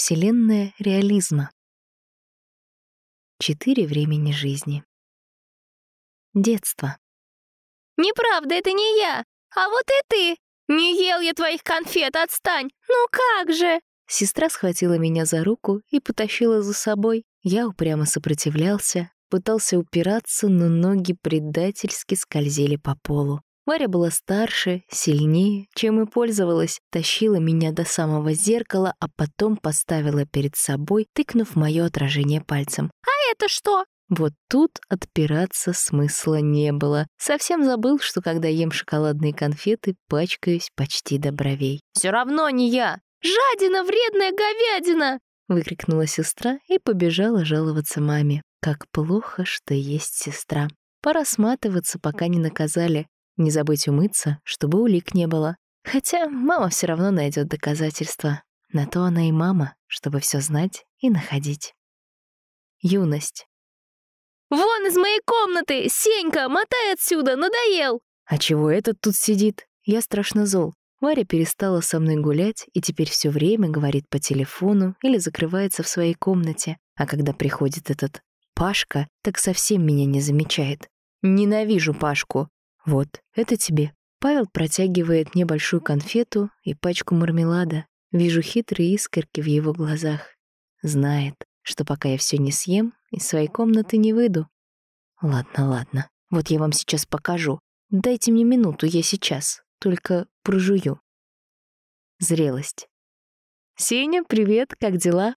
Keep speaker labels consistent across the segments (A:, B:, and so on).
A: Вселенная реализма. Четыре времени жизни. Детство.
B: «Неправда, это не я, а вот и ты! Не ел я твоих конфет, отстань! Ну как же!»
A: Сестра схватила меня за руку и потащила за собой. Я упрямо сопротивлялся, пытался упираться, но ноги предательски скользили по полу. Варя была старше, сильнее, чем и пользовалась, тащила меня до самого зеркала, а потом поставила перед собой, тыкнув мое отражение пальцем.
B: «А это что?»
A: Вот тут отпираться смысла не было. Совсем забыл, что когда ем шоколадные конфеты, пачкаюсь почти до бровей.
B: «Все равно не я! Жадина, вредная говядина!»
A: выкрикнула сестра и побежала жаловаться маме. Как плохо, что есть сестра. Пора сматываться, пока не наказали. Не забыть умыться, чтобы улик не было. Хотя мама все равно найдет доказательства. На то она и мама, чтобы все знать и находить. Юность.
B: «Вон из моей комнаты! Сенька, мотай отсюда, надоел!»
A: «А чего этот тут сидит? Я страшно зол. Варя перестала со мной гулять и теперь все время говорит по телефону или закрывается в своей комнате. А когда приходит этот Пашка, так совсем меня не замечает. Ненавижу Пашку. «Вот, это тебе». Павел протягивает мне большую конфету и пачку мармелада. Вижу хитрые искорки в его глазах. Знает, что пока я все не съем, из своей комнаты не выйду. Ладно, ладно, вот я вам сейчас покажу. Дайте мне минуту, я сейчас, только прожую. Зрелость. «Сеня, привет, как дела?»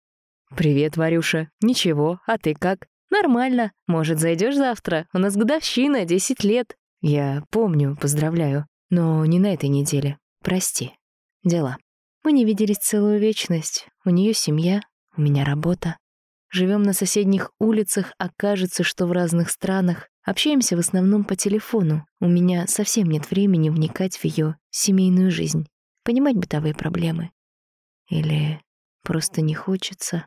A: «Привет, Варюша. Ничего, а ты как?» «Нормально. Может, зайдешь завтра? У нас годовщина, 10 лет». Я помню, поздравляю, но не на этой неделе. Прости. Дела. Мы не виделись целую вечность. У нее семья, у меня работа. Живем на соседних улицах, а кажется, что в разных странах. Общаемся в основном по телефону. У меня совсем нет времени вникать в ее семейную жизнь, понимать бытовые проблемы. Или просто не хочется.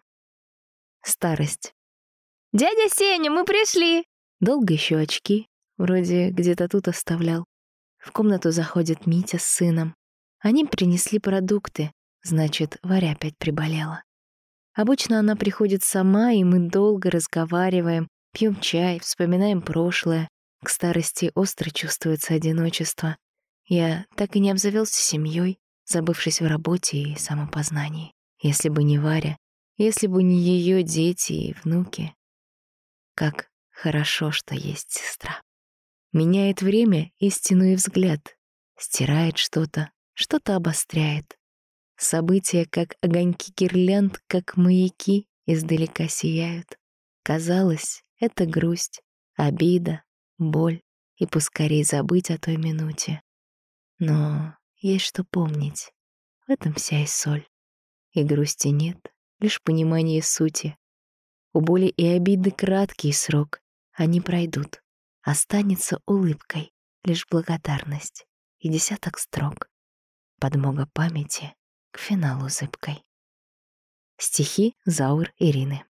A: Старость.
B: «Дядя Сеня, мы пришли!»
A: Долго еще очки, Вроде где-то тут оставлял. В комнату заходит Митя с сыном. Они принесли продукты, значит, Варя опять приболела. Обычно она приходит сама, и мы долго разговариваем, пьем чай, вспоминаем прошлое. К старости остро чувствуется одиночество. Я так и не обзавелся семьей, забывшись в работе и самопознании. Если бы не Варя, если бы не ее дети и внуки. Как хорошо, что есть сестра. Меняет время истину и взгляд. Стирает что-то, что-то обостряет. События, как огоньки гирлянд, как маяки, издалека сияют. Казалось, это грусть, обида, боль, и поскорей забыть о той минуте. Но есть что помнить. В этом вся и соль. И грусти нет, лишь понимание сути. У боли и обиды краткий срок, они пройдут останется улыбкой лишь благодарность и десяток строк. Подмога памяти к финалу зыбкой. Стихи Заур Ирины